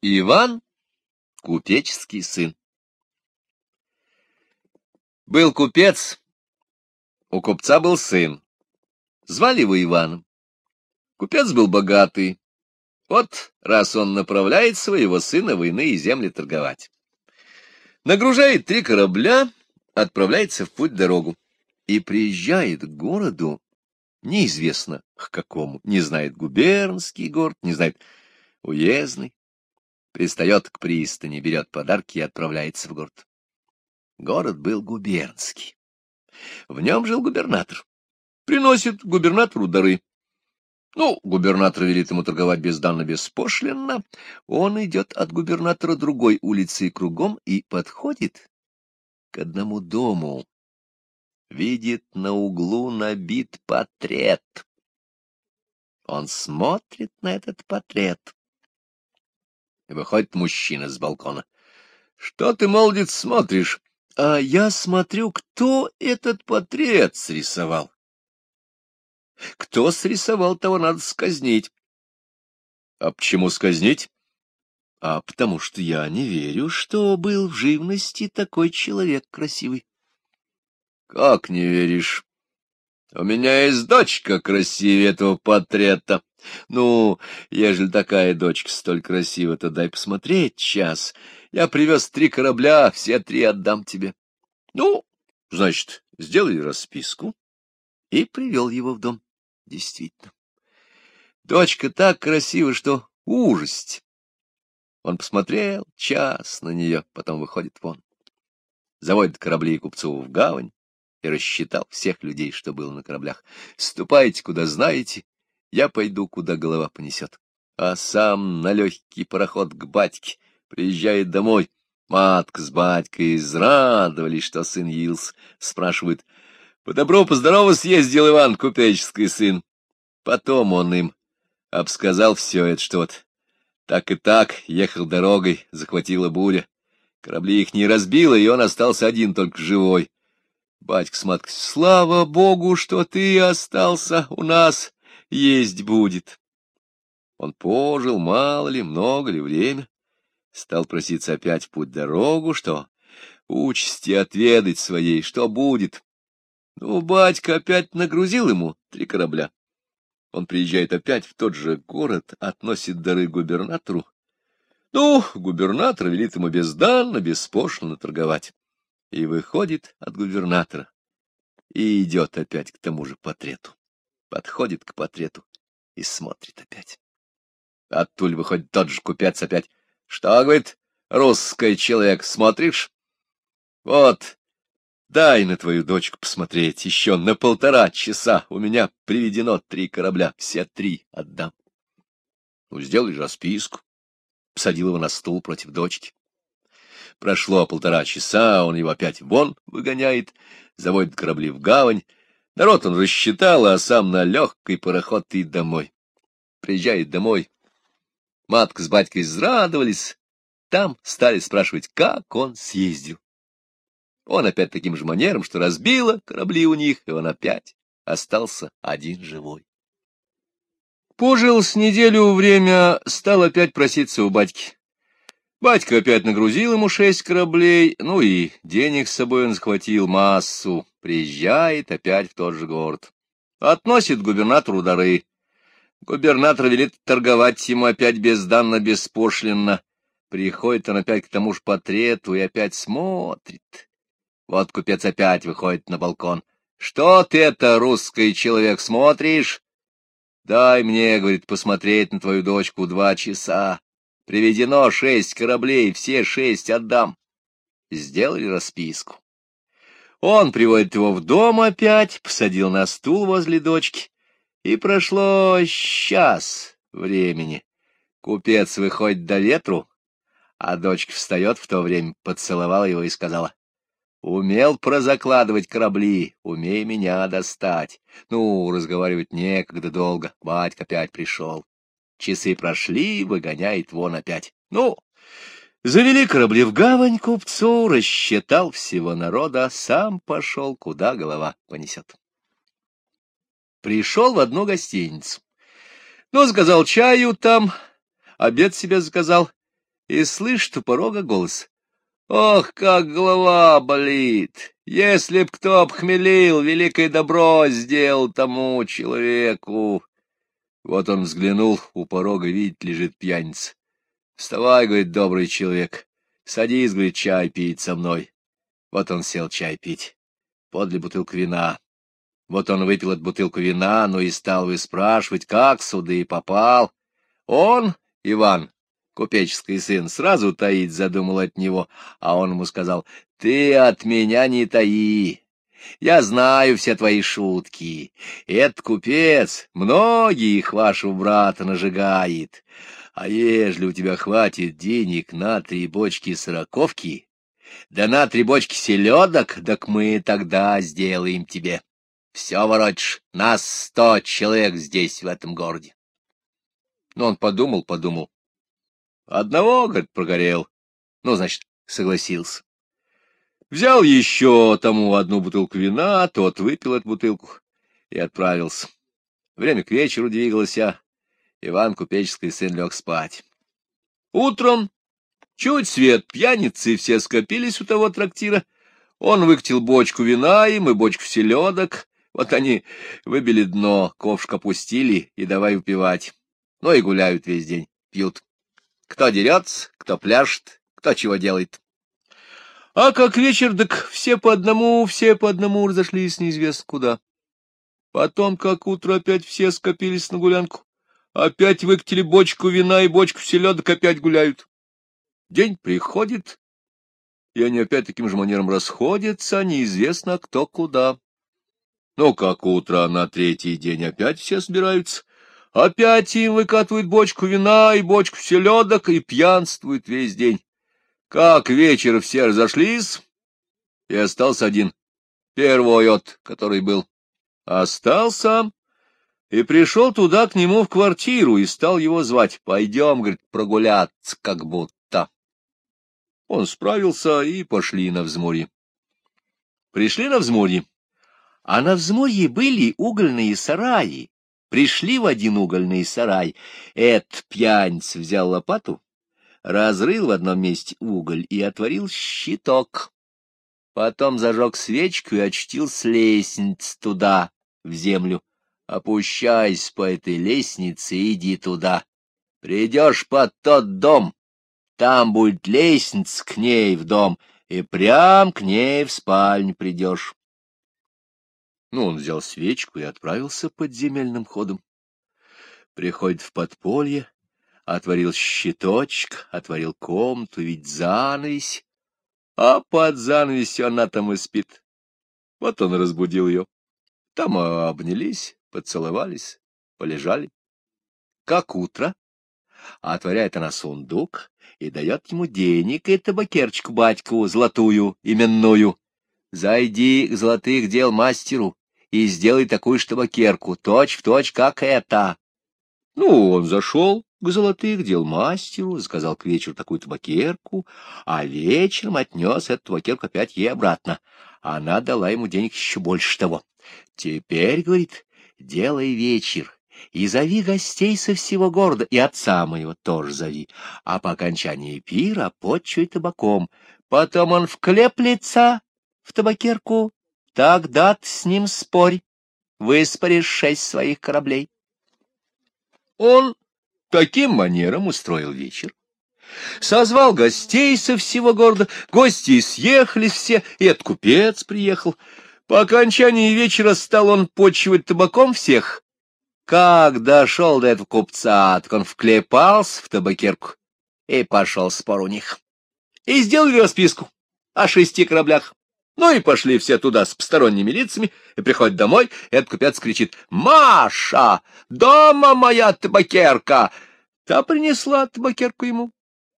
Иван — купеческий сын. Был купец, у купца был сын. Звали его Иваном. Купец был богатый. Вот раз он направляет своего сына в иные земли торговать. Нагружает три корабля, отправляется в путь-дорогу и приезжает к городу, неизвестно к какому, не знает губернский город, не знает уездный пристает к пристани, берет подарки и отправляется в город. Город был губернский. В нем жил губернатор. Приносит губернатору дары. Ну, губернатор велит ему торговать безданно-беспошлинно. Он идет от губернатора другой улицы кругом и подходит к одному дому. Видит на углу набит портрет. Он смотрит на этот портрет. Выходит мужчина с балкона. — Что ты, молодец, смотришь? — А я смотрю, кто этот портрет срисовал. Кто срисовал, того надо сказнить. — А почему сказнить? — А потому что я не верю, что был в живности такой человек красивый. — Как не веришь? У меня есть дочка красивее этого портрета. Ну, ежели такая дочка столь красива, то дай посмотреть час. Я привез три корабля, все три отдам тебе. Ну, значит, сделай расписку. И привел его в дом. Действительно. Дочка так красива, что ужасть. Он посмотрел час на нее, потом выходит вон. Заводит корабли и купцов в гавань и рассчитал всех людей, что было на кораблях. «Ступайте, куда знаете, я пойду, куда голова понесет». А сам на легкий пароход к батьке приезжает домой. Матка с батькой израдовались, что сын явился. Спрашивает, по добру, по здорову съездил Иван, купеческий сын. Потом он им обсказал все это, что вот так и так ехал дорогой, захватила буря. Корабли их не разбило, и он остался один только живой. Батька с маткой, слава богу, что ты остался у нас, есть будет. Он пожил, мало ли, много ли время, стал проситься опять в путь-дорогу, что участи отведать своей, что будет. Ну, батька опять нагрузил ему три корабля. Он приезжает опять в тот же город, относит дары губернатору. Ну, губернатор велит ему безданно, беспошлино торговать и выходит от губернатора и идет опять к тому же портрету. Подходит к портрету и смотрит опять. Оттуль выходит тот же купец опять. — Что, — говорит, — русский человек, смотришь? Вот, дай на твою дочку посмотреть еще на полтора часа. У меня приведено три корабля, все три отдам. Ну, сделай расписку. Посадил его на стул против дочки. Прошло полтора часа, он его опять вон выгоняет, заводит корабли в гавань. Народ он рассчитал, а сам на легкий пароход и домой. Приезжает домой. Матка с батькой израдовались. Там стали спрашивать, как он съездил. Он опять таким же манером, что разбило корабли у них, и он опять остался один живой. Пожил с неделю время, стал опять проситься у батьки. Батька опять нагрузил ему шесть кораблей, ну и денег с собой он схватил массу, приезжает опять в тот же город. Относит губернатору дары. Губернатор велит торговать ему опять безданно-беспошлинно. Приходит он опять к тому же портрету и опять смотрит. Вот купец опять выходит на балкон. — Что ты это, русский человек, смотришь? — Дай мне, — говорит, — посмотреть на твою дочку два часа. Приведено шесть кораблей, все шесть отдам. Сделали расписку. Он приводит его в дом опять, посадил на стул возле дочки, и прошло час времени. Купец выходит до ветру, а дочка встает в то время, поцеловала его и сказала, «Умел прозакладывать корабли, умей меня достать. Ну, разговаривать некогда долго, батька опять пришел. Часы прошли, выгоняет вон опять. Ну, завели корабли в гавань купцу, рассчитал всего народа, сам пошел, куда голова понесет. Пришел в одну гостиницу. Ну, заказал чаю там, обед себе заказал, и слышит у порога голос. «Ох, как голова болит! Если б кто обхмелил, великое добро сделал тому человеку!» Вот он взглянул, у порога, видит, лежит пьяница. «Вставай, — говорит, — добрый человек, садись, — говорит, — чай пить со мной». Вот он сел чай пить. Подле бутылку вина. Вот он выпил от бутылку вина, ну и стал выспрашивать, как сюда и попал. Он, Иван, купеческий сын, сразу таить задумал от него, а он ему сказал, «Ты от меня не таи, я знаю все твои шутки. Этот купец многих вашего брата нажигает. А ежели у тебя хватит денег на три бочки сороковки, да на три бочки селедок, так мы тогда сделаем тебе. Все воротишь, нас сто человек здесь, в этом городе. Но он подумал, подумал. Одного, говорит, прогорел. Ну, значит, согласился. Взял еще тому одну бутылку вина, тот выпил эту бутылку и отправился. Время к вечеру двигалось, а Иван Купеческий сын лег спать. Утром, чуть свет пьяницы, все скопились у того трактира. Он выкатил бочку вина им и бочку селедок. Вот они выбили дно, ковшик опустили и давай упивать. Ну и гуляют весь день, пьют. Кто дерется, кто пляшет, кто чего делает. А как вечер, так все по одному, все по одному разошлись неизвестно куда. Потом, как утро, опять все скопились на гулянку. Опять выкатили бочку вина и бочку селедок, опять гуляют. День приходит, и они опять таким же манером расходятся, неизвестно кто куда. Ну, как утро, на третий день опять все собираются. Опять им выкатывают бочку вина и бочку селедок и пьянствуют весь день. Как вечер все разошлись, и остался один, первый от, который был. Остался и пришел туда к нему в квартиру и стал его звать. Пойдем, говорит, прогуляться, как будто. Он справился, и пошли на взморье. Пришли на взморье, а на взморье были угольные сараи. Пришли в один угольный сарай. Эд пьяница взял лопату, разрыл в одном месте уголь и отворил щиток. Потом зажег свечку и очтил с лестниц туда, в землю. Опущайся по этой лестнице и иди туда. Придешь под тот дом, там будет лестница к ней в дом, и прям к ней в спальню придешь. Ну, он взял свечку и отправился подземельным ходом. Приходит в подполье, отворил щиточек, отворил комнату, ведь занавесь, а под занавесью она там и спит. Вот он разбудил ее. Там обнялись, поцеловались, полежали. Как утро, отворяет она сундук и дает ему денег и табакерчику батьку золотую, именную. Зайди к золотых дел мастеру и сделай такую ж табакерку, точь-в-точь, как это. Ну, он зашел, к золотых дел мастеру, заказал к вечеру такую табакерку, а вечером отнес эту табакерку опять ей обратно. Она дала ему денег еще больше того. Теперь, говорит, делай вечер и зови гостей со всего города, и отца моего тоже зови, а по окончании пира почуй табаком. Потом он вклеплется в табакерку, тогда с ним спорь, выспоришь шесть своих кораблей. Он Таким манером устроил вечер. Созвал гостей со всего города, гости съехались все, и от купец приехал. По окончании вечера стал он почивать табаком всех. Как дошел до этого купца, так он вклепался в табакерку и пошел спор у них. И сделали расписку о шести кораблях. Ну и пошли все туда с посторонними лицами, и приходит домой, и этот купец кричит «Маша! Дома моя табакерка!» Та принесла табакерку ему.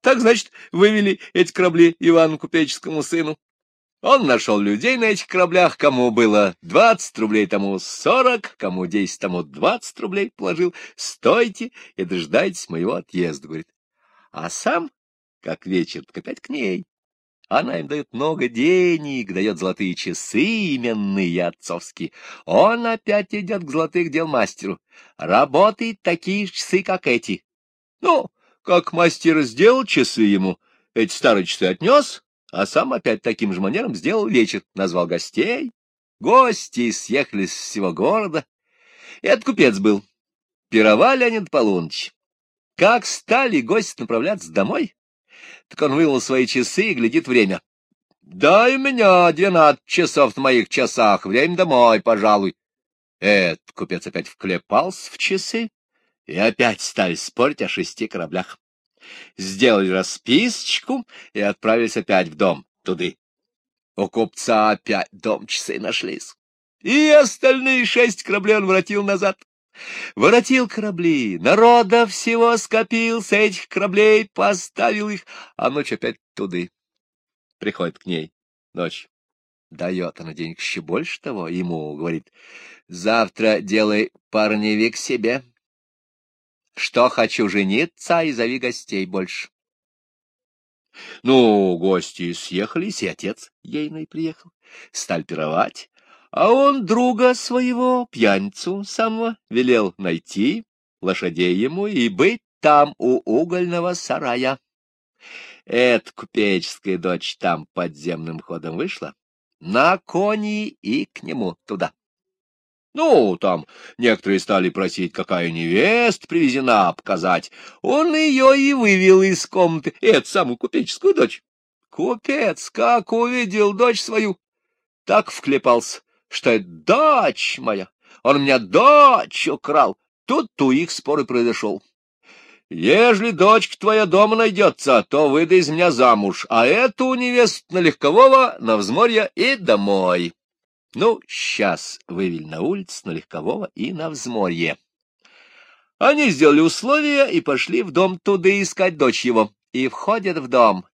Так, значит, вывели эти корабли Ивану Купеческому сыну. Он нашел людей на этих кораблях, кому было двадцать рублей, тому сорок, кому десять, тому двадцать рублей положил. Стойте и дождайтесь моего отъезда, говорит. А сам, как вечер, так опять к ней. Она им дает много денег, дает золотые часы именные отцовские. Он опять идет к золотых дел мастеру. Работает такие часы, как эти. Ну, как мастер сделал часы ему, эти старые часы отнес, а сам опять таким же манером сделал вечер, назвал гостей. Гости съехались с всего города. И этот купец был. Пировали они до полуночи. Как стали гости направляться домой, так он вынул свои часы и глядит время. «Дай меня двенадцать часов на моих часах, время домой, пожалуй». Этот купец опять вклепался в часы, и опять стали спорить о шести кораблях. Сделали расписочку и отправились опять в дом, туды. У купца опять дом часы нашлись. И остальные шесть кораблей он воротил назад. Воротил корабли, народа всего скопил, с этих кораблей поставил их, а ночь опять туды. Приходит к ней ночь. Дает она денег еще больше того, ему говорит, завтра делай парневик себе, что хочу жениться, и зови гостей больше. Ну, гости съехались, и отец ейный приехал. Стали пировать, а он друга своего, пьяницу самого, велел найти лошадей ему и быть там у угольного сарая. Эта купеческая дочь там подземным ходом вышла, на кони и к нему туда. Ну, там некоторые стали просить, какая невест привезена, показать. Он ее и вывел из комнаты, эту самую купеческую дочь. Купец, как увидел дочь свою, так вклепался, что это дочь моя, он меня дочь украл. Тут у их спор и произошел. Ежели дочка твоя дома найдется, то выдай из меня замуж, а эту невесту на легкового, на взморье и домой. Ну, сейчас вывели на улицу, на легкового и на взморье. Они сделали условия и пошли в дом туда искать дочь его. И входят в дом.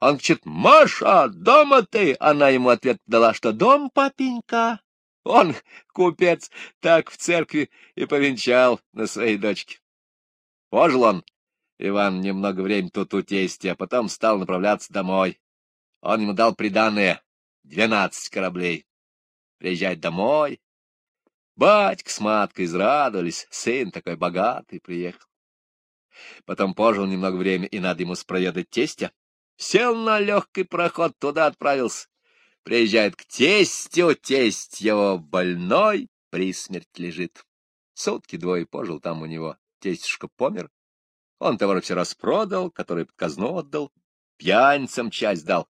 Он кричит, «Маша, дома ты!» Она ему ответ дала, что «Дом, папенька!» Он, купец, так в церкви и повенчал на своей дочке. Пожил он, Иван, немного времени тут у а потом стал направляться домой. Он ему дал приданное — двенадцать кораблей приезжать домой. Батька с маткой израдовались, сын такой богатый приехал. Потом пожил немного времени, и надо ему спроведать тестя. Сел на легкий проход, туда отправился. Приезжает к тестю, тесть его больной, при смерти лежит. Сутки двое пожил там у него, тестюшка помер. Он товар все распродал, который под казну отдал, пьяницам часть дал.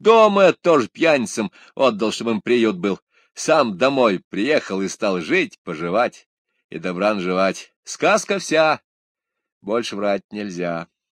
Дома тоже пьяницам отдал, чтобы им приют был. Сам домой приехал и стал жить, поживать и добра наживать. Сказка вся. Больше врать нельзя.